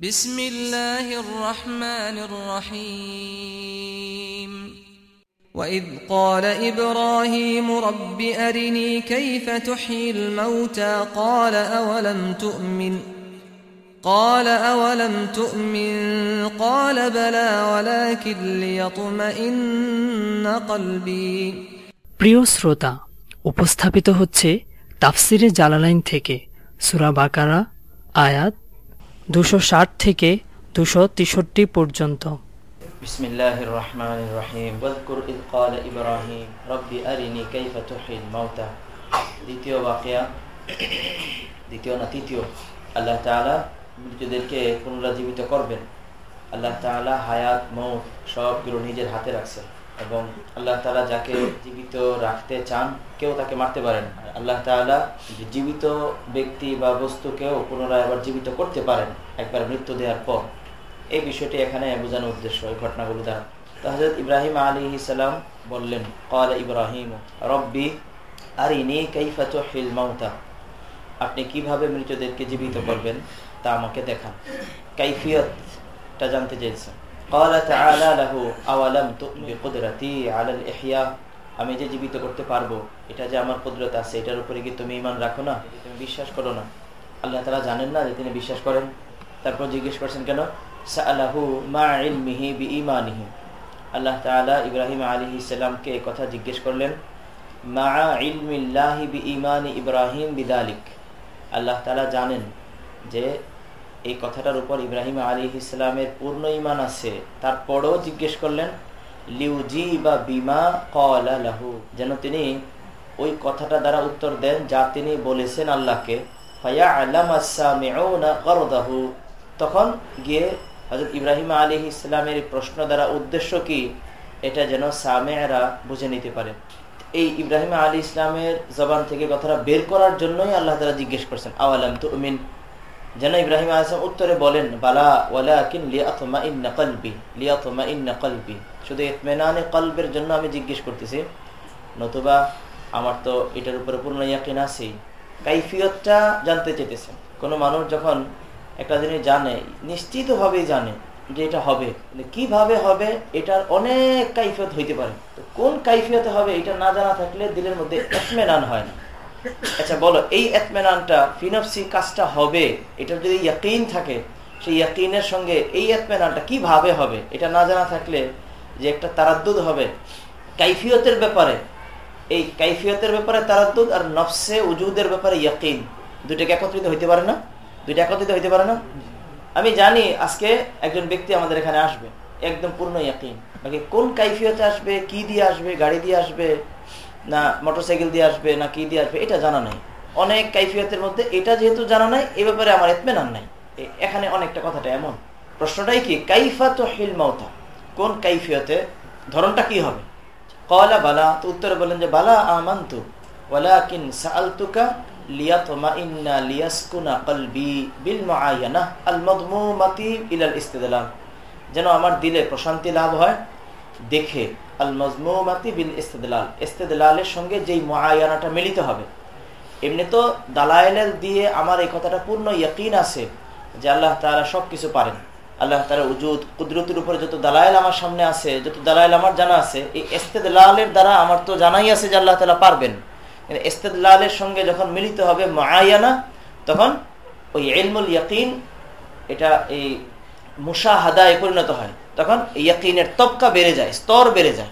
بسم الله الرحمن الرحيم وإذ قال إبراهيم رب أرني كيف تحيي الموتى قال أولم تؤمن قال أولم تؤمن قال بلى ولكن ليطمئن قلبي প্রিয় শ্রোতা উপস্থাপিত হচ্ছে তাফসিরে জালালাইন থেকে সুরা বাকারা আয়াত দুশো ষাট থেকে দুশো তেষট্টি পর্যন্ত بسم الله الرحمن الرحيم واذكر إذ قال إبراهيم ربي أرني كيف تحيي الموتى দ্বিতীয় বাকিয়া দ্বিতীয় না তৃতীয় আল্লাহ তাআলা মৃতদেরকে পুনরুজ্জীবিত করবেন আল্লাহ তাআলা হায়াত মৌত সবগুলো নিজের হাতে রাখছেন এবং আল্লাহ তালা যাকে জীবিত রাখতে চান, কেউ তাকে মারতে পারেন আল্লাহ তাআলা জীবিত ব্যক্তি বা বস্তুকেও পুনরায় আবার জীবিত করতে পারেন একবার মৃত্যু দেওয়ার পর। এই বিষয়টি এখানে বোঝানোর উদ্দেশ্য এই ঘটনাগুলো দ্বারা। তো হজরত ইব্রাহিম আলী সালাম বললেন কল ইব্রাহিম, রব্বি আরিনি কাইফা তুহিল মাউতা। আপনি কীভাবে মৃতদেরকে জীবিত করবেন তা আমাকে দেখান। কাইফিয়তটা জানতে চেয়েছেন। قال تعالى له أولم تؤمن بقدرتي على الإحياء আমি যে জীবিত করতে পারবো এটা যে আমার কুদরত আছে এটার উপরে কি তুমি ইমান রাখো না তুমি বিশ্বাস করো না আল্লাহ তালা জানেন না যে তিনি বিশ্বাস করেন তারপর জিজ্ঞেস করছেন কেন সাআলাহু মা ইলমিহি বিঈমানিহি আল্লাহ তাআলা ইব্রাহিম আলাইহিস সালামকে এই কথা জিজ্ঞেস করলেন মা ইলমিল্লাহি বিঈমানি ইব্রাহিম বিদালিক আল্লাহ তাআলা জানেন যে এই কথাটার উপর ইব্রাহিম আলী ইসলামের পূর্ণ ইমান আছে। তারপরেও জিজ্ঞেস করলেন লিউজি বা বিমা কলা লাহু? যেন তিনি ওই কথাটা দ্বারা উত্তর দেন, যা তিনি বলেছেন আল্লাহকে। তখন গিয়ে হজরত ইব্রাহিম আলী ইসলামের প্রশ্ন দ্বারা উদ্দেশ্য কি? এটা যেন সামেরা বুঝে নিতে পারে। এই ইব্রাহিম আলী ইসলামের জবান থেকে কথাটা বের করার জন্যই আল্লাহ তারা জিজ্ঞেস করছেন, আওয়ালাম তো যেন ইব্রাহিম আসলাম উত্তরে বলেন, বালা শুধু ইতমেনানে কলবের জন্য আমি জিজ্ঞেস করতেছি, নতুবা আমার তো এটার উপরে পূর্ণ ইয়াকিন আছেই কাইফিয়তটা জানতে চেতেছেন কোনো মানুষ যখন একটা জিনিস জানে, নিশ্চিতভাবেই জানে যে এটা হবে। কীভাবে হবে, এটার অনেক কাইফিয়ত হইতে পারে। তো কোন কাইফিয়তে হবে, এটা না জানা থাকলে দিলের মধ্যে এতমেনান হয় না। আচ্ছা বলো, এই এতমেনানটা ফিনফসি কাজটা হবে? এটা যদি ইয়াকিন থাকে, সেই ইয়াকিনের সঙ্গে এই এতমেনানটা কীভাবে হবে? এটা না জানা থাকলে যে একটা তারাদ্দুদ হবে। কাইফিয়তের ব্যাপারে, এই কাইফিয়তের ব্যাপারে তারাদ্দুদ আর নফসে উজুদের ব্যাপারে ইয়াকিন, দুইটাকে একত্রিত হইতে পারে না? দুইটা একত্রিত হইতে পারে না? আমি জানি আজকে একজন ব্যক্তি আমাদের এখানে আসবে, একদম পূর্ণ ইয়াকিন। বাকি কোন কাইফিয়তে আসবে, কি দিয়ে আসবে, গাড়ি দিয়ে আসবে? না মোটরসাইকেল দিয়ে আসবে, না কি দিয়ে আসবে, এটা জানা নাই। অনেক কাইফিয়তের মধ্যে এটা যেহেতু জানা নাই, এ ব্যাপারে আমার এতমেনান নাই। এখানে অনেকটা কথাটা এমন। প্রশ্নটাই কি? কাইফা তো হিল মাউতা। কোন কাইফিয়তে? ধরনটা কি হবে? কলা বালা, তো উত্তরে বললেন যে, বালা আমান্তু আল যেন আমার দিলে প্রশান্তি লাভ হয় দেখে আল মজমুমাতি বিল ইস্তেদলাল ইস্তেদলালের সঙ্গে যেই মহায়ানাটা মিলিত হবে। এমনি তো দালায়েল দিয়ে আমার এই কথাটা পূর্ণ ইয়কিন আছে যে আল্লাহ তালা সব কিছু পারেন। আল্লাহ তালা উজুদ, কুদরতির উপরে যত দালায়েল আমার সামনে আছে, যত দালায়েল আমার জানা আছে, এই ইস্তেদলালের দ্বারা আমার তো জানাই আছে যে আল্লাহ তালা পারবেন। ইস্তেদলালের সঙ্গে যখন মিলিত হবে মহায়ানা তখন ওই এলমুল ইয়কিন, এটা এই মুশাহাদায় পরিণত হয়। তখন ইয়াকিনের তবকা বেড়ে যায়, স্তর বেড়ে যায়।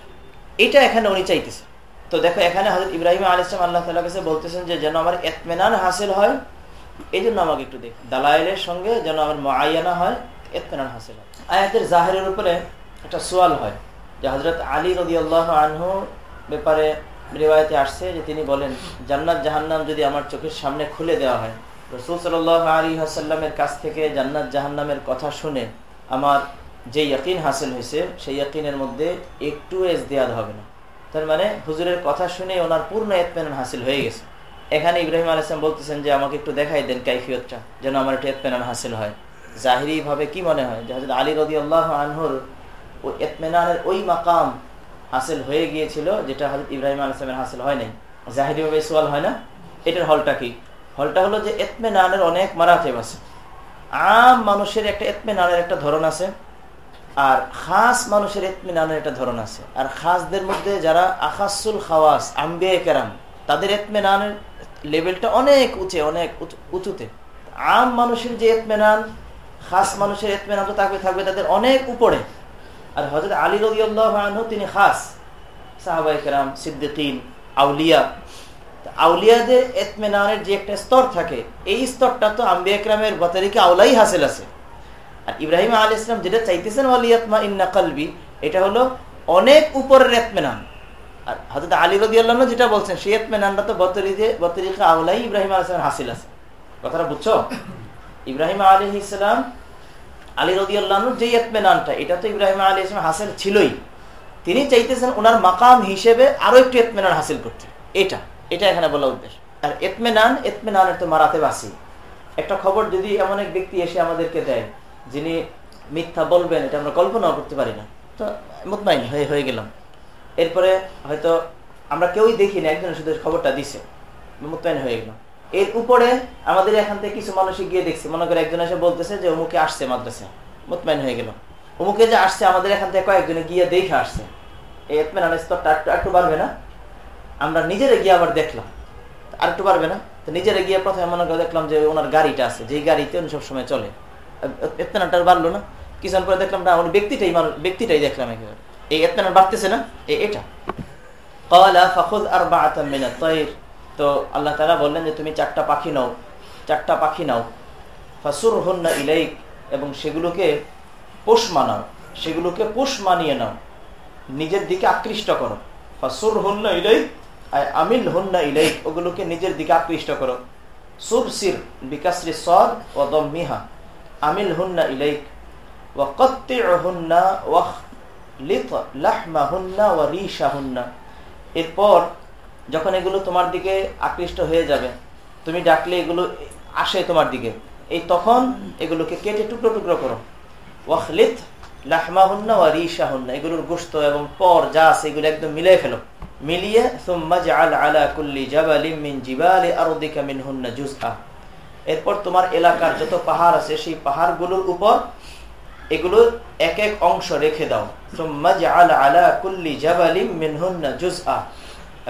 এটা এখানে উনি চাইতেছে। তো দেখো, এখানে হজরত ইব্রাহিম আল ইসলাম আল্লাহ তালা কাছে বলতেছেন যে, যেন আমার এতমেনান হাসিল হয়। এই জন্য আমাকে একটু দেখ। দালাইলের সঙ্গে যেন আমার মায়ানা হয়, এতমেনান হাসিল হয়। আয়াতের জাহেরের উপরে একটা সোয়াল হয় যে হজরত আলী রদি আল্লাহ আনহু ব্যাপারে রেওয়ায়তে আসছে যে, তিনি বলেন, জান্নাত জাহান্নাম যদি আমার চোখের সামনে খুলে দেওয়া হয়, রসুল সাল আলী হাসাল্লামের কাছ থেকে জান্নাত জাহান্নামের কথা শুনে আমার যে ইয়াকিন হাসিল হয়েছে, সেই ইয়াকিনের মধ্যে একটু এজদিয়াদ হবে না। তার মানে হুজুরের কথা শুনে ওনার পূর্ণ এতপেনান হাসিল হয়ে গেছে। এখানে ইব্রাহিম আলাইসলাম বলতেছেন যে, আমাকে একটু দেখাই দেন কাইফিয়তটা, যেন আমার একটু এতপেনান হাসিল হয়। জাহিরি ভাবে কি মনে হয়? যে হজরত আলী রদি আল্লাহ আনহুর ও এতমেনানের ওই মাকাম হাসিল হয়ে গিয়েছিল, যেটা হজরত ইব্রাহিম আলাইসলামের হাসিল হয় নাই। জাহিরি ভাবে সোয়াল হয় না? এটার হলটা কি? হলটা হলো যে এতমেনানের অনেক মারাতেব আছে। আম মানুষের একটা এতমেনানের একটা ধরন আছে। আর খাস মানুষের এতমেনানের একটা ধরন আছে। আর খাসদের মধ্যে যারা আখাসুল খাওয়াস, আম্বিয়া কেরাম, তাদের এতমেনানের লেভেলটা অনেক উঁচে, অনেক উঁচুতে। আম মানুষের যে এতমেনান খাস মানুষের এতমেনান তো তাকে থাকবে তাদের অনেক উপরে। আর হজরত আলী রবি তিনি খাস। সাহাবাই কেরাম, সিদ্দিকিন, আউলিয়া। আউলিয়াদের এতমেনানের যে একটা স্তর থাকে, এই স্তরটা তো আম্বি একরামের বতারিকে আউলাই হাসিল আছে। আর ইব্রাহিম আল ইসলাম যেটা চাইতেছেন ওয়ালিয়াতমা ইন্না কালবি, এটা হলো অনেক উপরের এতমেনান। আর হজরত আলী রদি আল্লাহ যেটা বলছেন, সেই এতমেনানটা তো বতরিতে বতরিকা আউলাই ইব্রাহিম আল ইসলাম হাসিল আছে। কথাটা বুঝছ? ইব্রাহিম আলী ইসলাম আলী রদি আল্লাহ যে এতমেনানটা, এটা তো ইব্রাহিম আলী ইসলাম হাসিল ছিলই। তিনি চাইতেছেন ওনার মাকাম হিসেবে আরও একটু এতমেনান হাসিল করতে। এটা এটা এখানে বলা উদ্দেশ্য। আর এতমেনান, এতমেনানের তো মারাতে বাসি। একটা খবর যদি এমন এক ব্যক্তি এসে আমাদেরকে দেয় যিনি মিথ্যা বলবেন, এটা আমরা কল্পনাও করতে পারি না। তো মোতমাইন হয়ে হয়ে গেলাম। এরপরে হয়তো আমরা কেউই দেখি না একজন শুধু খবরটা দিছে। মোতমাইন হয়ে গেলাম। এর উপরে আমাদের এখান থেকে কিছু মানুষই গিয়ে দেখছি। মনে করে একজন এসে বলতেছে যে, অমুকে আসছে মাদ্রাসা। মোতমাইন হয়ে গেল অমুকে যে আসছে, আমাদের এখান থেকে কয়েকজনে গিয়ে দেখে আসছে। এই এতমেনানের স্তরটা একটু বাড়বে না? আমরা নিজেরা গিয়ে আবার দেখলাম। আর একটু পারবে না? তো নিজেরা গিয়ে প্রথমে মনে করে দেখলাম যে, ওনার গাড়িটা আছে। যেই গাড়িতে উনি সবসময় চলে। এতনাটা বাড়লো না। কিছুক্ষণ পরে দেখলাম, না, উনি ব্যক্তিটাই মানুষ ব্যক্তিটাই দেখলাম একেবারে। এই এতনা বাড়তেছে না এটা। তো আল্লাহ তালা বললেন যে, তুমি চারটা পাখি নাও, চারটা পাখি নাও। ফাসুর হন্না ইলাইক এবং সেগুলোকে পোষ মানাও, সেগুলোকে পোষ মানিয়ে নাও। নিজের দিকে আকৃষ্ট করো। ফাসুর হন্না ইলাইক আমিল হন্না ইলাইক, ওগুলোকে নিজের দিকে আকৃষ্ট করো। সুর সির বিকাশ্রী সদ ও দমিহা আমিল হুন্না ইলাইক ও কত্তে হুন্না ওয়াহ লিত লাহমা হুন্না ও রিশা হুন্না এরপর যখন এগুলো তোমার দিকে আকৃষ্ট হয়ে যাবে, তুমি ডাকলে এগুলো আসে তোমার দিকে, এই তখন এগুলোকে কেটে টুকরো টুকরো করো। ওয়াখলিত লাহমা হুন্না ও রিশা হুন্না এগুলোর গোস্ত এবং পর যা আছে এগুলো একদম মিলিয়ে ফেলো। মিলিয়ে সুম্মা আলা কুল্লি জাবালিম মিন জিবালি আরদিকা মিনহুন্না জুজআ। এরপর তোমার এলাকার যত পাহাড় আছে, সেই পাহাড়গুলোর উপর এগুলোর এক এক অংশ রেখে দাও।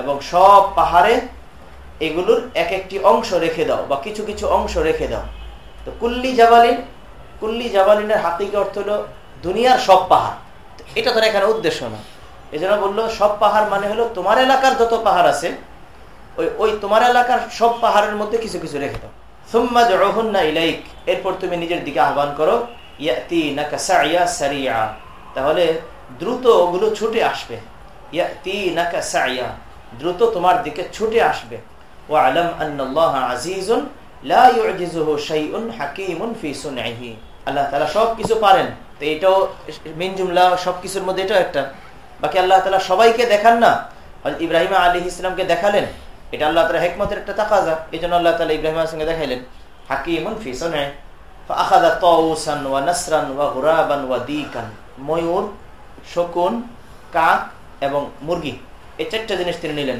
এবং সব পাহাড়ে এগুলোর এক একটি অংশ রেখে দাও বা কিছু কিছু অংশ রেখে দাও। তো কুল্লি জাবালিন, কুল্লি জাবালিনের হাতিকে অর্থ হলো দুনিয়ার সব পাহাড়। এটা তো এখানে উদ্দেশ্য না। এই জন্য বলল, সব পাহাড় মানে হলো তোমার এলাকার যত পাহাড় আছে, ওই ওই তোমার এলাকার সব পাহাড়ের মধ্যে কিছু কিছু রেখে দাও। ইলাইক, এরপর তুমি নিজের দিকে আহ্বান করো তাহলে দ্রুত ওগুলো ছুটে আসবে। দ্রুত তোমার দিকে ছুটে আসবে। ও আলম আন্নাল্লাহ আজিজুন, লা ফি আল্লাহ পারেন। তো মিন মধ্যে এটাও একটা। বাকি আল্লাহ সবাইকে দেখান না? ইব্রাহিম আলী ইসলামকে দেখালেন? এটা আল্লাহ তালা হেকমতের একটা তাকাজা। এই জন্য আল্লাহ তালা ইব্রাহিম সঙ্গে দেখাইলেন, হাকিমন ফিসনে ময়ূর, শকুন, কাক এবং মুরগি, এই চারটা জিনিস তিনি নিলেন।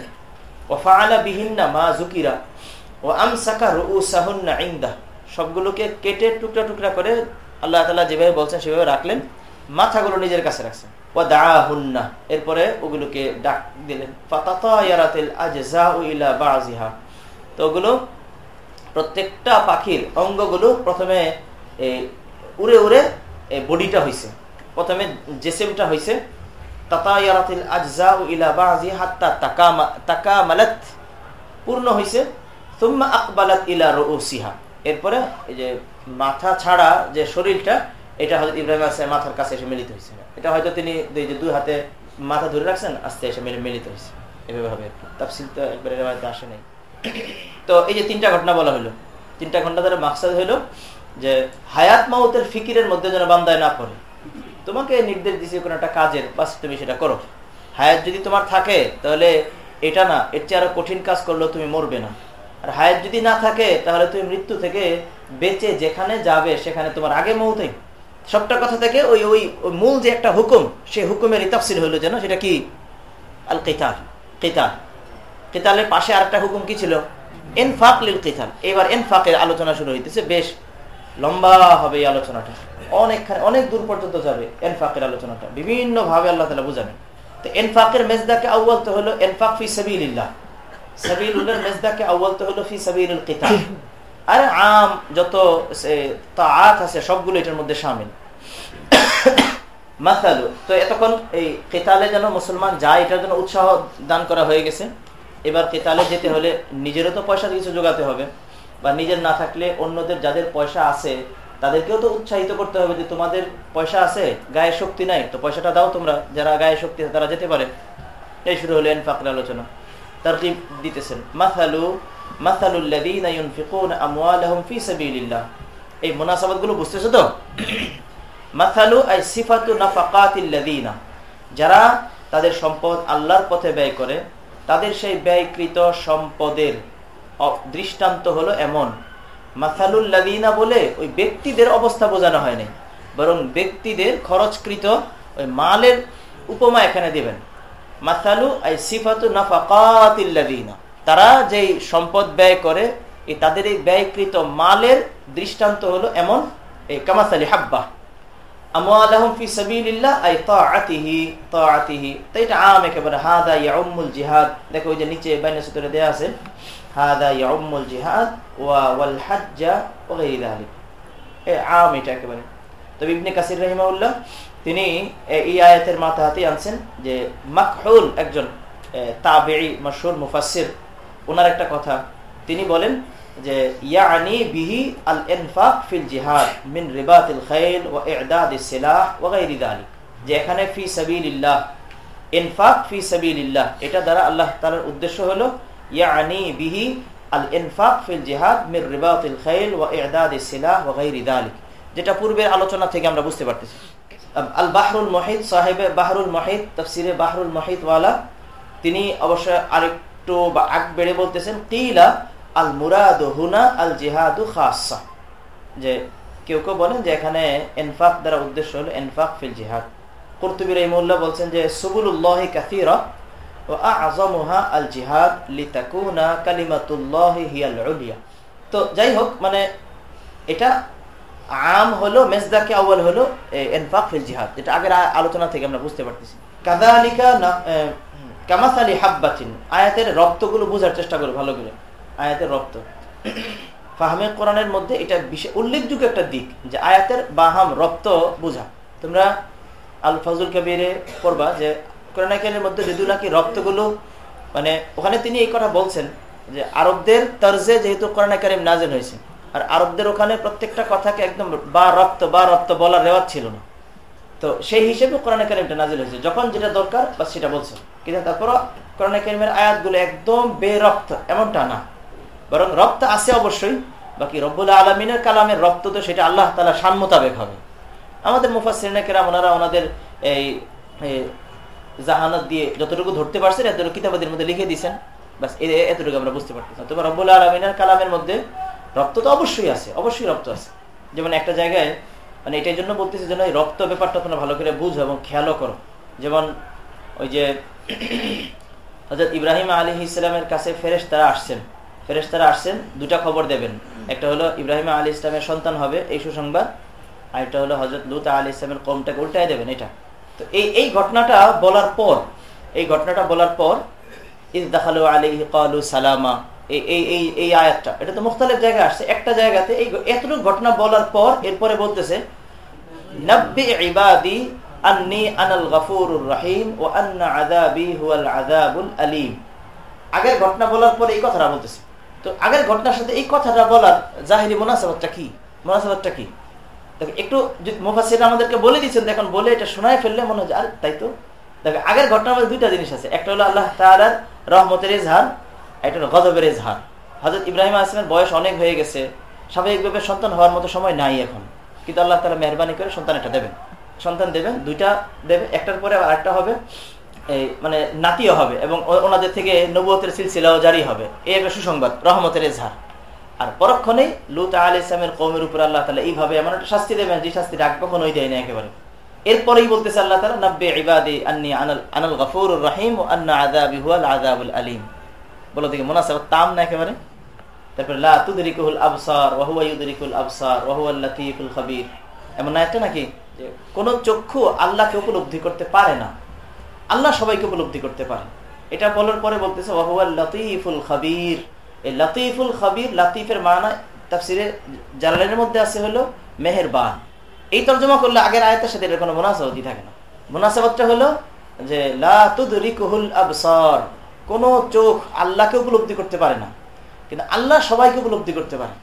ও ফালা বিহিন্না মা জুকিরা ও আমসাকা রু সাহুন্না ইন্দা সবগুলোকে কেটে টুকরা টুকরা করে আল্লাহ তালা যেভাবে বলছেন সেভাবে রাখলেন। মাথাগুলো নিজের কাছে রাখছেন ও দা হুন্না এরপরে ওগুলোকে ডাক দিলেন। তো ওগুলো প্রত্যেকটা পাখির অঙ্গগুলো প্রথমে উড়ে উড়ে বডিটা হয়েছে প্রথমে জেসেমটা হয়েছে পূর্ণ হয়েছে তুম্মা আকবালাত ইলা রুসিহা এরপরে এই যে মাথা ছাড়া যে শরীরটা এটা হয়তো ইব্রাহিম আসলামের মাথার কাছে এসে মিলিত হয়েছে। এটা হয়তো তিনি দুই হাতে মাথা ধরে রাখছেন, আস্তে এসে মিলিত হয়েছে। এভাবে হবে তাফসিল তো একবারে আসে নাই। তো এই যে তিনটা ঘটনা বলা হলো, তিনটা ঘটনা ধরে মাকসাদ হইল যে হায়াত মাউতের ফিকিরের মধ্যে যেন বান্দায় না পড়ে। তোমাকে নির্দেশ দিছে কোনো একটা কাজের, বাস তুমি সেটা করো। হায়াত যদি তোমার থাকে, তাহলে এটা না, এর চেয়ে আরও কঠিন কাজ করলেও তুমি মরবে না। আর হায়াত যদি না থাকে, তাহলে তুমি মৃত্যু থেকে বেঁচে যেখানে যাবে, সেখানে তোমার আগে মৌতেই। সবটা কথা থেকে ওই ওই মূল যে একটা হুকুম, সেই হুকুমের ইতাফসিল হইল যেন সেটা কি? আল কেতাল। কেতাল কেতালের পাশে আরেকটা হুকুম কি ছিল? এনফাক লিল কেতাল। এবার এনফাকের আলোচনা শুরু হইতেছে। বেশ লম্বা হবে এই আলোচনাটা। অনেকখানে, অনেক দূর পর্যন্ত যাবে এনফাকের আলোচনাটা। বিভিন্ন ভাবে আল্লাহ তালা বুঝাবেন। তো এনফাকের মেজদাকে আউ্বাল তো হলো এনফাক ফি সাবিল্লাহ সাবিলের মেজদাকে আউ্বাল তো হলো ফি সাবিল কিতাব আর আম, যত আছে, সবগুলো এটার মধ্যে সামিল মাসালু, তো এতক্ষণ এই কেতালে যেন মুসলমান যায়, এটার জন্য উৎসাহ দান করা হয়ে গেছে। এবার কেতালে যেতে হলে নিজেরও তো পয়সা কিছু যোগাতে হবে, বা নিজের না থাকলে অন্যদের যাদের পয়সা আছে, তাদেরকেও তো উৎসাহিত করতে হবে যে তোমাদের পয়সা আছে, গায়ে শক্তি নাই, তো পয়সাটা দাও তোমরা, যারা গায়ে শক্তি আছে তারা যেতে পারে। এই শুরু হলো এনফাকের আলোচনা। তার দিতেছেন মাথালু এই বুঝতেছো তো? যারা তাদের সম্পদ আল্লাহর পথে ব্যয় করে, তাদের সেই ব্যয়কৃত সম্পদের দৃষ্টান্ত হলো এমন। মাথালুল্লাদিনা বলে ওই ব্যক্তিদের অবস্থা বোঝানো হয়নি। বরং ব্যক্তিদের খরচকৃত ওই মালের উপমা এখানে দিবেন। মাথালু আই সিফাতু নাফাকাতিল্লাদিনা তারা যেই সম্পদ ব্যয় করে, এই তাদের এই ব্যয়কৃত মালের দৃষ্টান্ত হলো এমন এই কামাসালি হাব্বা। যে নিচে দেয়া ওয়া আম এটা একেবারে। তিনি মাথা আনছেন যে মাকহুল একজন তাবেঈ, মাশহুর, মুফাসসির। ওনার একটা কথা। তিনি বলেন যে, ইয়ানি বিহি আল ইনফাক ফিল জিহাদ মিন রিবাতিল খাইল ওয়া ইদাদিস সিলাহ ওয়া গায়রি যালিক যে এখানে ফি সাবিলিল্লাহ, ইনফাক ফি সাবিলিল্লাহ, এটা দ্বারা আল্লাহ তাআলার উদ্দেশ্য হলো, ইয়ানি বিহি আল ইনফাক ফিল জিহাদ মিন রিবাতিল খাইল ওয়া ইদাদিস সিলাহ ওয়া গায়রি যালিক যেটা পূর্বের আলোচনা থেকে আমরা বুঝতে পারতেছি। আল বাহরুল মহিদ সাহেবে বাহরুল মহিদ তফসিরে বাহরুল মহিদ ওয়ালা তিনি অবশ্য আরেকটু আগ বেড়ে বলতেছেন, কিলা আল মুরাদ হুনা আল জিহাদু খাসা যে কেউ কেউ বলেন যে এখানে এনফাক দ্বারা উদ্দেশ্য হলো এনফাক ফিল জিহাদ। কর্তুবী রহিমুল্লাহ বলছেন যে সুবুল্লাহ কাসিরা ও আজমুহা আল জিহাদ লিতাকুনা কালিমাতুল্লাহ হিয়াল উলিয়া। তো যাই হোক মানে এটা আম হলো, মেজদাকে আউয়াল হলো এনফাক ফিল জিহাদ। এটা আগের আলোচনা থেকে আমরা বুঝতে পারতেছি। কাদালিকা কামাসালি হাব্বাতিন, আয়াতের রক্তগুলো বোঝার চেষ্টা করো ভালো করে। আয়াতের রক্ত ফাহামে কোরআনের মধ্যে এটা বিশেষ উল্লেখযোগ্য একটা দিক যে আয়াতের বাহাম রক্ত বোঝা। তোমরা আল ফজুল কবিরে পড়বা যে কোরআনের মধ্যে যদি নাকি রক্তগুলো মানে ওখানে তিনি এই কথা বলছেন যে আরবদের তর্জে যেহেতু কোরআন কারিম নাজেল হয়েছে, আর আরবদের ওখানে প্রত্যেকটা কথাকে একদম বা রক্ত বা রক্ত বলার রেওয়াজ ছিল না। তো সেই হিসেবে কোরআন কারিমটা নাজিল হয়েছে। যখন যেটা দরকার বা সেটা বলছে। কিন্তু তারপর কোরআন কারিমের আয়াতগুলো একদম বেরক্ত, এমনটা না। বরং রক্ত আছে অবশ্যই, বাকি রব্বুল আলমিনের কালামের রক্ত তো সেটা আল্লাহ তালা সান মোতাবেক হবে। আমাদের মুফাসিনেকেরা ওনারা ওনাদের এই জাহানত দিয়ে যতটুকু ধরতে পারছেন, এতটুকু কিতাবাদের মধ্যে লিখে দিয়েছেন। বাস এতটুকু আমরা বুঝতে পারতেছি। তবে রব্বুল আলমিনের কালামের মধ্যে রক্ত তো অবশ্যই আছে, অবশ্যই রক্ত আছে। যেমন একটা জায়গায় মানে এটার জন্য বলতেছি যেন এই রক্ত ব্যাপারটা তোমরা ভালো করে বুঝো এবং খেয়ালও করো। যেমন ওই যে হজরত ইব্রাহিম আলী ইসলামের কাছে ফেরেস তারা আসছেন। ফেরেস তারা আসছেন, দুটা খবর দেবেন। একটা হলো ইব্রাহিম আলী ইসলামের সন্তান হবে, এই সুসংবাদ। আর একটা হলো হজরত লুতা আলী ইসলামের কমটাকে উল্টাই দেবেন, এটা। তো এই এই ঘটনাটা বলার পর, এই ঘটনাটা বলার পর ইস দেখাল আলী কালু সালামা। এই আয়াতটা। এটা তো জায়গায় আসছে। একটা জায়গাতে এই এতটুকু ঘটনা বলার পর এরপরে বলতেছে আগের ঘটনা বলার পরে এই কথাটা বলতেছে। তো আগের ঘটনার সাথে এই কথাটা বলার জাহিরি কি? কি? একটু আমাদেরকে বলে দিচ্ছেন এখন বলে এটা শোনায় ফেললে মনে হয় আর, তাই তো? দেখো, আগের ঘটনার মধ্যে দুইটা জিনিস আছে। একটা হলো আল্লাহ তাআলার রহমতের ইজহার হলো গজবের ইজহার হযরত ইব্রাহিম আসলামের বয়স অনেক হয়ে গেছে। স্বাভাবিকভাবে সন্তান হওয়ার মতো সময় নাই এখন। কিন্তু আল্লাহ তালা মেহরবানি করে সন্তান এটা দেবেন। সন্তান দেবেন, দুইটা দেবে, একটার পরে আবার একটা হবে এই মানে নাতিও হবে এবং ওনাদের থেকে নবুয়তের সিলসিলাও জারি হবে। এই একটা সুসংবাদ, রহমতের এজহার। আর পরক্ষণে লুত আল ইসলামের কৌমের উপর আল্লাহ তালা এইভাবে এমন একটা শাস্তি দেবেন, যে শাস্তি রাগ কখনোই দেয় না একেবারে। এরপরেই বলতেছে আল্লাহ তালা নব্বে ইবাদি আন্নি আনাল আনাল গফুর রহিম ও আন্না আদাবি হুয়াল আদাবুল আলিম। তাম না একেবারে? তারপরে নাকি? চক্ষু আল্লাহকে উপলব্ধি করতে পারে না। আল্লাহ সবাইকে উপলব্ধি করতে পারে। এটা বলার পরে বলতেছে লতিফুল খাবির। এই লতিফুল খাবির, লাতিফের মানা তাফসিরে জালালের মধ্যে আছে হলো মেহেরবান। এই তর্জমা করলে আগের আয়তের সাথে এর কোনো মোনাসাবতি থাকে না। মোনাসাবতটা হলো যে, লা তুদরিকুল আবসার কোন চোখ আল্লাহকে উপলব্ধি করতে পারে না। কিন্তু আল্লাহ সবাইকে উপলব্ধি করতে পারে।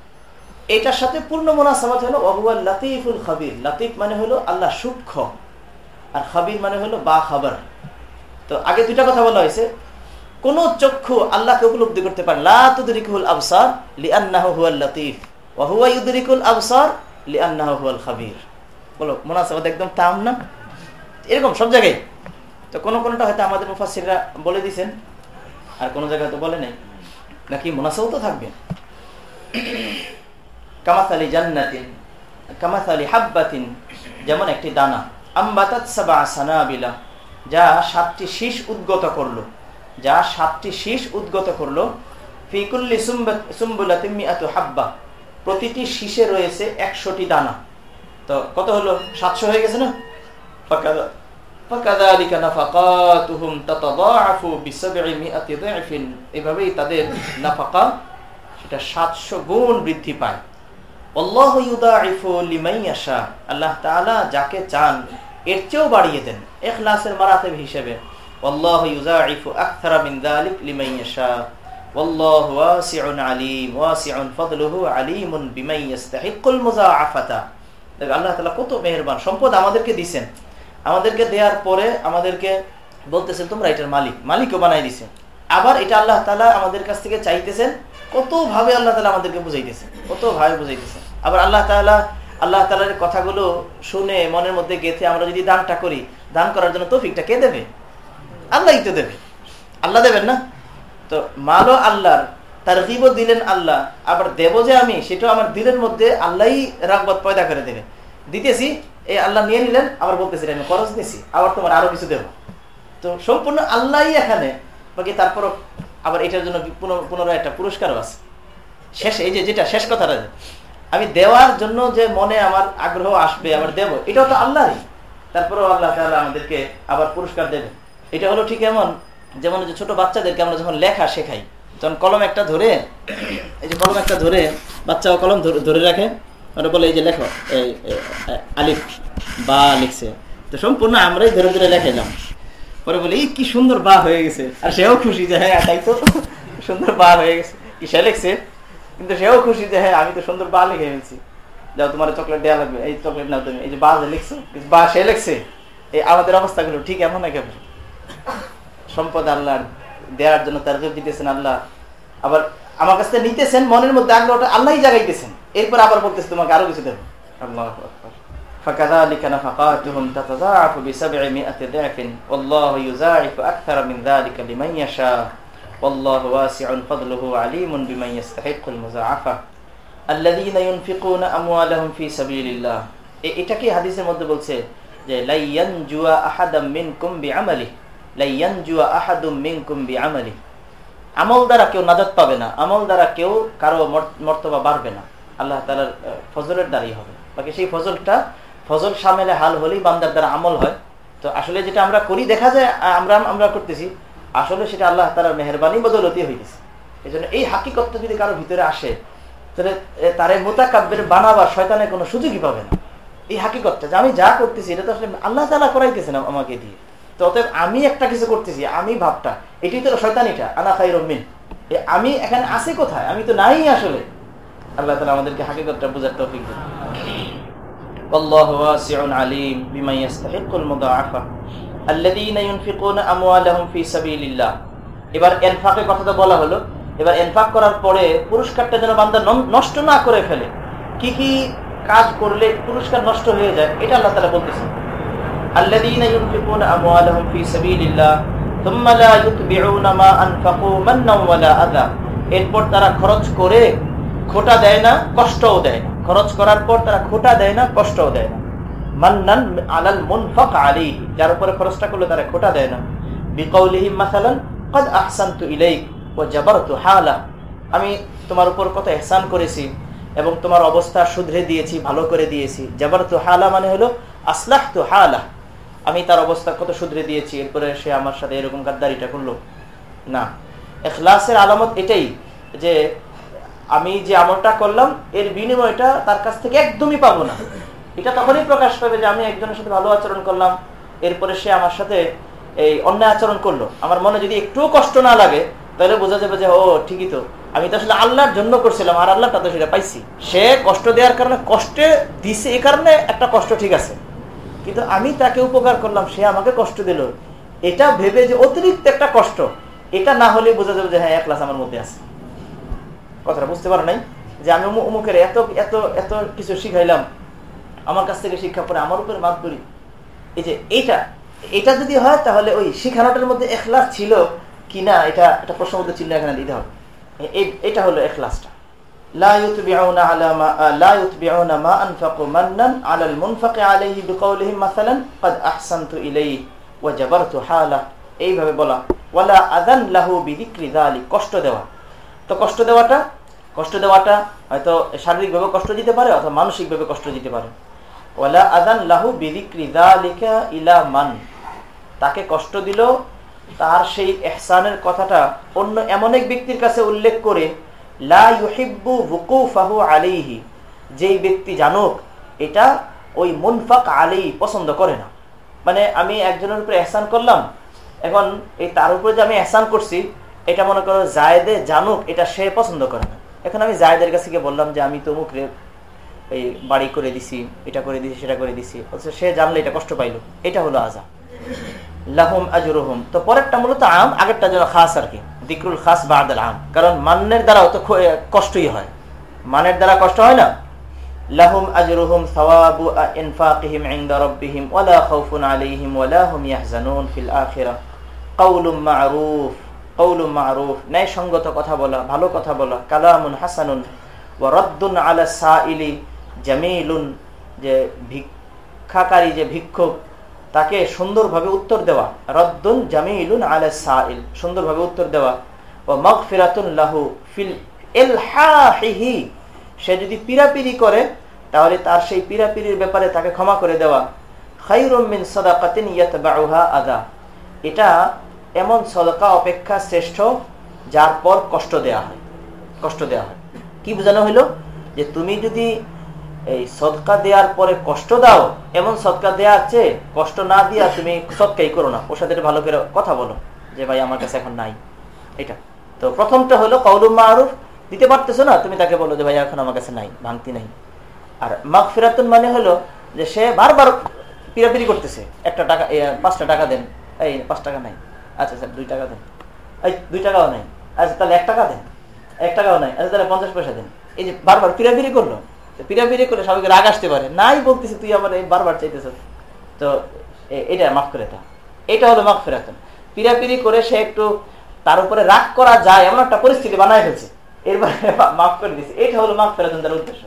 এটার সাথে পূর্ণ মোনাসাবাত হলো অবুয়াল লাতিফুল খাবির। লাতিফ মানে হলো আল্লাহ সূক্ষ্ম। আর খাবির মানে হলো বা খাবার। তো আগে দুইটা কথা বলা হয়েছে। কোন চক্ষু আল্লাহকে উপলব্ধি করতে পারে লাতুদরিকুল আবসার লিআন্নাহু হুয়াল লাতিফ। ওয়া ইউদরিকুল আবসার লিআন্নাহু হুয়াল খাবির। বলো, মোনাসাবাত একদম তাম না? এরকম সব জায়গায়। তো কোন কোনটা হয়তো আমাদের মুফাসসিররা বলে দিয়েছেন। আর কোন জায়গায় তো বলে নাই। নাকি মোনাসাও তো থাকবে। কামাতালি জান্নাতিন কামাতালি হাব্বাতিন, যেমন একটি দানা। আম্বাতাত যা সাতটি শীষ উদ্গত করল। যা সাতটি শীষ উদ্গত করল। ফিকুল্লি সুম্বুলাতিমি এত হাব্বা। প্রতিটি শীষে রয়েছে একশোটি দানা। তো কত হলো? সাতশো হয়ে গেছে না? এভাবেই তাদের নাফাকা সেটা সাতশো গুণ বৃদ্ধি পায় আল্লাহ তাআলা যাকে চান এর চেয়েও বাড়িয়ে দেন এখলাসের মারাতেব হিসেবে والله يضاعف اكثر من ذلك لمن يشاء والله واسع عليم واسع فضله عليم بمن يستحق المضاعفه আল্লাহ তাআলা কত মেহেরবান সম্পদ আমাদেরকে দিবেন আমাদেরকে দেওয়ার পরে আমাদেরকে বলতেছেন তোমরা এটার মালিক। মালিকও বানাই দিছে। আবার এটা আল্লাহ তালা আমাদের কাছ থেকে চাইতেছেন কত ভাবে আল্লাহ তালা আমাদেরকে বুঝাইতেছে কত ভাবে বুঝাইতেছেন আবার আল্লাহ তালা আল্লাহ তালার কথাগুলো শুনে মনের মধ্যে গেথে আমরা যদি দানটা করি, দান করার জন্য তৌফিকটা কে দেবে? আল্লাহই তো দেবে। আল্লাহ দেবেন না? তো মালও আল্লাহর তার গিবও দিলেন আল্লাহ, আবার দেব যে আমি, সেটাও আমার দিলের মধ্যে আল্লাহই রাগবত পয়দা করে দেবে। দিতেছি এই আল্লাহ নিয়ে নিলেন, আবার বলতেছি আমি খরচ দিয়েছি, আবার তোমার আরও কিছু দেবো। তো সম্পূর্ণ আল্লাহই এখানে, বাকি তারপরও আবার এটার জন্য পুনরায় একটা পুরস্কারও আছে। শেষ, এই যে যেটা, শেষ কথাটা আমি দেওয়ার জন্য যে মনে আমার আগ্রহ আসবে, আবার দেব, এটাও তো আল্লাহরই তারপরেও আল্লাহ তাহলে আমাদেরকে আবার পুরস্কার দেবে এটা হলো ঠিক এমন, যেমন যে ছোট বাচ্চাদেরকে আমরা যখন লেখা শেখাই, যখন কলম একটা ধরে, এই যে কলম একটা ধরে, বাচ্চাও কলম ধরে রাখে ওরা বলে, এই যে লেখো, এই আলিফ, বা লিখছে। তো সম্পূর্ণ আমরাই ধরে ধরে লেখাইলাম। পরে বলে, এই কি সুন্দর বা হয়ে গেছে। আর সেও খুশি যে হ্যাঁ তাই তো, সুন্দর বা হয়ে গেছে। কি সে লিখছে, কিন্তু সেও খুশি যে হ্যাঁ আমি তো সুন্দর বা লিখে ফেলছি যাও, তোমার চকলেট দেওয়া লাগবে। এই চকলেট নাও তুমি, এই যে বা লিখছো বা সে লিখছে, এই আমাদের অবস্থাগুলো ঠিক এমন একেবারে সম্পদ আল্লাহ দেওয়ার জন্য তার দিতেছেন আল্লাহ। আবার আমার কাছ থেকে নিতেছেন, মনের মধ্যে আগ্রহটা আল্লাহই জাগাইতেছেন। এরপর আবার বলতেছে তোমাকে আরো কিছু দেবো আল্লাহ فكذلك نفقاتهم تتضاعف بسبعمائة ضعف والله يضاعف أكثر من ذلك لمن يشاء والله واسع فضله عليم بمن يستحق المضاعفة الذين ينفقون أموالهم في سبيل الله এটা কি হাদিসের মধ্যে বলছে যে লাইয়ান জুয়া আহাদাম মিনকুম বিআমালি লাইয়ান জুয়া আহাদুম মিনকুম বিআমালি আমল দ্বারা কেউ নাজাত পাবে না আমল দ্বারা কেউ কারো মর্তবা বাড়বে না আল্লাহ তালার ফজলের দ্বারাই হবে। বাকি সেই ফজলটা, ফজল সামেলে হাল হলেই বান্দার দ্বারা আমল হয়। তো আসলে যেটা আমরা করি, দেখা যায় আমরা আমরা করতেছি, আসলে সেটা আল্লাহ তালার মেহরবানি বদলতি হইতেছে। এই জন্য এই হাকিকতটা যদি কারও ভিতরে আসে, তাহলে তারে মোতাকাব্যের বানাবার শয়তানের কোনো সুযোগই পাবে না। এই হাকিকতটা যে আমি যা করতেছি, এটা তো আসলে আল্লাহ তালা করাইতেছে না আমাকে দিয়ে। তো অতএব আমি একটা কিছু করতেছি, আমি ভাবটা, এটাই তো শয়তানিটা, আনা খাই রমিন আমি এখানে আসি কোথায়? আমি তো নাই আসলে। আল্লাহ তালা আমাদেরকে হাকিকতটা বোঝার তৌফিক দেন والله واسع عليم بما يستحق المضاعفة الذين ينفقون أموالهم في سبيل الله এবার এনফাকের কথাটা বলা হলো এবার এনফাক করার পরে পুরস্কারটা যেন বান্দা নষ্ট না করে ফেলে কি কি কাজ করলে পুরস্কার নষ্ট হয়ে যায় এটা আল্লাহ তালা বলতেছেন الذين ينفقون أموالهم في سبيل الله ثم لا يتبعون ما أنفقوا منا ولا أذى এরপর তারা খরচ করে খোটা দেয় না, কষ্টও দেয় না। খরচ করার পর তারা খোটা দেয় না, কষ্টও দেয় না। মান্নান আলাল মুনফাক আলী যার উপরে খরচটা করলে তারা খোটা দেয় না। বিকৌলিহিম মাসালান, কদ আহসানতু ইলাইক ও জাবারতু হালা। আমি তোমার উপর কত এহসান করেছি এবং তোমার অবস্থা শুধরে দিয়েছি, ভালো করে দিয়েছি। যাবার তো হালা মানে হলো আসলাহ তো হালা। আমি তার অবস্থা কত শুধরে দিয়েছি, এরপরে সে আমার সাথে এরকম গাদ্দারিটা করল। না, এখলাসের আলামত এটাই যে আমি যে আমলটা করলাম, এর বিনিময়টা তার কাছ থেকে একদমই পাবো না। এটা তখনই প্রকাশ পাবে যে আমি একজনের সাথে ভালো আচরণ করলাম, এরপরে সে আমার সাথে এই অন্যায় আচরণ করল। আমার মনে যদি একটুও কষ্ট না লাগে, তাহলে বোঝা যাবে যে, ও, ঠিকই তো। আমি তো আসলে আল্লাহর জন্য করছিলাম, আর আল্লাহ তো সেটা পাইছি। সে কষ্ট দেওয়ার কারণে, কষ্টে দিছে এই কারণে একটা কষ্ট ঠিক আছে। কিন্তু আমি তাকে উপকার করলাম, সে আমাকে কষ্ট দিল। এটা ভেবে যে অতিরিক্ত একটা কষ্ট, এটা না হলে বোঝা যাবে যে হ্যাঁ এক ক্লাস আমার মধ্যে আছে। কথাটা বুঝতে পারে নাই, যে আমি অমুকের এত এত এত কিছু শিখাইলাম, আমার কাছ থেকে শিক্ষা পরে আমার উপরে মাত করি। এই যে এইটা এটা যদি হয় তাহলে ওই শিখানোটার মধ্যে এখলাস ছিল কি না, এটা একটা প্রশ্ন মধ্যে চিহ্ন এখানে দিতে হবে। এটা হলো এখলাসটা। এইভাবে বলা। আদান লাহু কষ্ট দেওয়া। তো কষ্ট দেওয়াটা কষ্ট দেওয়াটা হয়তো শারীরিকভাবে কষ্ট দিতে পারে অথবা মানসিকভাবে কষ্ট দিতে পারে। ওয়ালা আদান লাহু যালিকা ইলা মান। তাকে কষ্ট দিল, তার সেই এহসানের কথাটা অন্য এমন এক ব্যক্তির কাছে উল্লেখ করে, লা ইউহিব্বু ওকুফাহু আলাইহি। যেই ব্যক্তি জানুক, এটা ওই মুনফাক আলী পছন্দ করে না। মানে আমি একজনের উপরে এহসান করলাম, এখন এই তার উপরে যে আমি এহসান করছি এটা মনে করো জায়দে জানুক, এটা সে পছন্দ করে না। এখন আমি জায়দের কাছে গিয়ে বললাম যে, আমি তো মুখরে এই বাড়ি করে দিছি, এটা করে দিছি, সেটা করে দিছি। অথচ সে জানলে এটা কষ্ট পাইলো। এটা হলো আজা লাহুম আজুরহুম। তো পরেরটা মূলত আম, আগেরটা যেন খাস আর কি। দিকরুল খাস বা আম। কারণ মান্নের দ্বারাও তো কষ্টই হয়। মানের দ্বারা কষ্ট হয় না? লাহুম আজরুহুম সওয়াবু ইনফাকিহিম ইনদা রাব্বিহিম ওয়ালা খাউফুন আলাইহিম ওয়ালা হুম ইয়াহজানুন ফিল আখিরাহ মারুফ। কৌলুম মারুফ ন্যায় কথা বলা, ভালো কথা বলা, কালামুন হাসানুন ও রদ্দুন আলা সাইলি জামিলুন, যে ভিক্ষাকারী, যে ভিক্ষুক, তাকে সুন্দরভাবে উত্তর দেওয়া, রদ্দুন জামিলুন আলা সাইল, সুন্দরভাবে উত্তর দেওয়া ও মগ ফিরাতুন লাহু ফিল এলহাহি সে যদি পিরাপিরি করে, তাহলে তার সেই পিরাপিরির ব্যাপারে তাকে ক্ষমা করে দেওয়া খাইরুমিন সদাকাতিন ইয়াতবাউহা আদা, এটা এমন সদকা অপেক্ষা শ্রেষ্ঠ, যার পর কষ্ট দেয়া হয়। কষ্ট দেয়া হয়। কি বোঝানো হইল? যে তুমি যদি এই সদকা দেওয়ার পরে কষ্ট দাও, এমন সদকা দেওয়ার চেয়ে কষ্ট না দিয়া তুমি সদকাই করো না। ওর সাথে ভালো করে কথা বলো, যে ভাই আমার কাছে এখন নাই। এটা তো প্রথমটা হলো কৌলুম মারুফ। দিতে পারতেছো না? তুমি তাকে বলো যে ভাই এখন আমার কাছে নাই, ভাঙতি নাই। আর মাঘ ফেরাতুন মানে হলো যে সে বারবার পিরাপিরি করতেছে। একটা টাকা পাঁচটা টাকা দেন। এই, পাঁচ টাকা নাই। আচ্ছা স্যার, দুই টাকা দেন। এই, দুই টাকাও নাই। আচ্ছা তাহলে এক টাকা দেন। এক টাকাও নাই। আচ্ছা তাহলে পঞ্চাশ পয়সা দেন। এই যে বারবার করল করলে সবাইকে রাগ আসতে পারে। নাই বলতেছি, তুই আমার এই বারবার চাইতেছ। তো এটা মাফ করে তা এটা হলো মাফ করে সে একটু তার উপরে রাগ করা যায়, এমন একটা পরিস্থিতি বানায় ফেলছে। এরপরে মাফ করে দিচ্ছে এটা হলো মাফ ফেরাতন তার উদ্দেশ্য।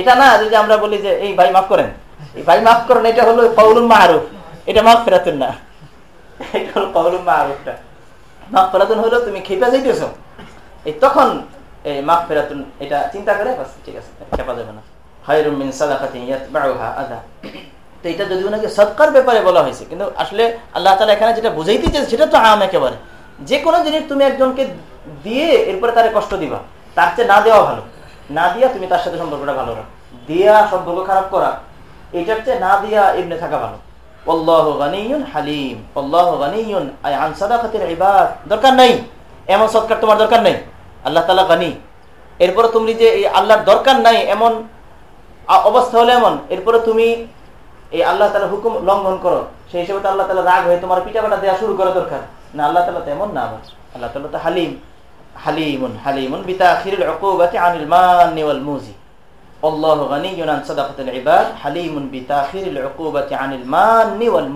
এটা না, যদি আমরা বলি যে, এই ভাই মাফ করেন। এই ভাই মাফ করেন, এটা হলো কৌলুম মাহরুফ। এটা মাফ ফেরাতুন না। তুমি তখন এই মাফ ফেরাতুন এটা চিন্তা করে ব্যাপারে বলা হয়েছে, কিন্তু আসলে আল্লাহ এখানে যেটা সেটা তো আম একেবারে। যে কোনো জিনিস তুমি একজনকে দিয়ে এরপরে তারে কষ্ট দিবা, তার চেয়ে না দেওয়া ভালো। না দিয়া তুমি তার সাথে সম্পর্কটা ভালো রাখো। দিয়া সম্পর্ক খারাপ করা, এটার চেয়ে না দিয়া এমনি থাকা ভালো। অল্লাহ গানিয়ুন হালিম অল্লাহ গানিয়ুন আন সাদাকাতিল দরকার নাই। এমন সৎকার তোমার দরকার নাই। আল্লাহ তালা গানি। এরপরে তুমি যে এই আল্লাহর দরকার নাই, এমন অবস্থা হলে এমন। এরপরে তুমি এই আল্লাহ তালা হুকুম লঙ্ঘন করো। সেই হিসেবে তো আল্লাহ তালা রাগ হয়ে তোমার পিঠা পাটা দেওয়া শুরু করা দরকার। না, আল্লাহ তালা তো এমন না আবার। আল্লাহ তালা তো হালিম। হালিমুন হালিমুন বিতাখিরুল উকুবাতি আনিল মান্নি ওয়াল মুজি। আল্লাহ গানিয়ুন আন সাদাকাতিল ইবাদ, হালিমুন বিতাখিরুল উকুবাতি আনিল মান্নি ওয়াল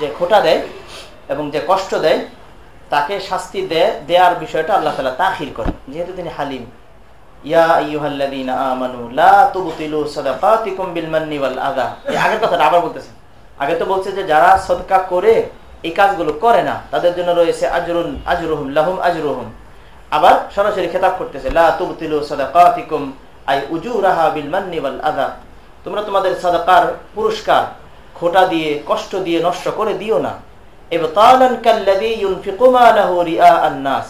যে খোটা দেয় এবং যে কষ্ট দেয়, তাকে শাস্তি দেয় দেওয়ার বিষয়টা আল্লাহ তাআলা তাখির করে যেহেতু তিনি হালিম। ইয়া আইয়ুহাল্লাযীনা আমানু, লা তুবতিলু সাদাকাতিকুম বিল মান্নি ওয়াল আযা। এই আগের কথাটা আবার বলতেছেন আগে তো বলছে যে যারা সদকা করে এই কাজগুলো করে না, তাদের জন্য রয়েছে আজরুন, আজরুহুম, লাহুম আজরুহুম। আবার সরাসরি খেতাব করতেছে, লা তুবতিলু সাদাকাতিকুম আই উজুরাহা বিল মান্নি ওয়াল আযা। তোমরা তোমাদের সাদাকার পুরস্কার খোটা দিয়ে, কষ্ট দিয়ে নষ্ট করে দিও না।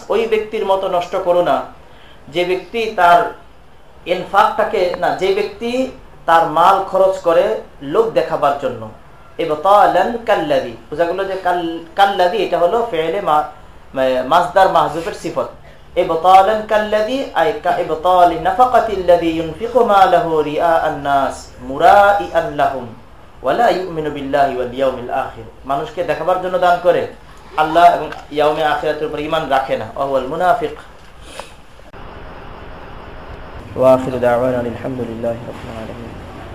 ওই ব্যক্তির মতো নষ্ট করো না। যে ব্যক্তি তার ইনফাকটাকে, না, যে ব্যক্তি তার মাল খরচ করে লোক দেখাবার জন্য। কাল্লাযী। বোঝা গেল যে কাল, কাল্লাযী, এটা হলো ফি'লে মাসদার মাহজুফের সিফত। إبطالا كالذي أي كإبطال نفقة الذي ينفق ماله رئاء الناس مرائئا لهم ولا يؤمن بالله واليوم الآخر মানুষকে দেখাবার জন্য দান করে আল্লাহ এবং ইয়াউমে আখিরাতের উপর ঈমান রাখে না ওয়াল মুনাফিক ওয়া আখিরু দাওয়ানা আলহামদুলিল্লাহি রাব্বিল আলামিন